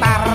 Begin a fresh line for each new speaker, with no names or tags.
pintar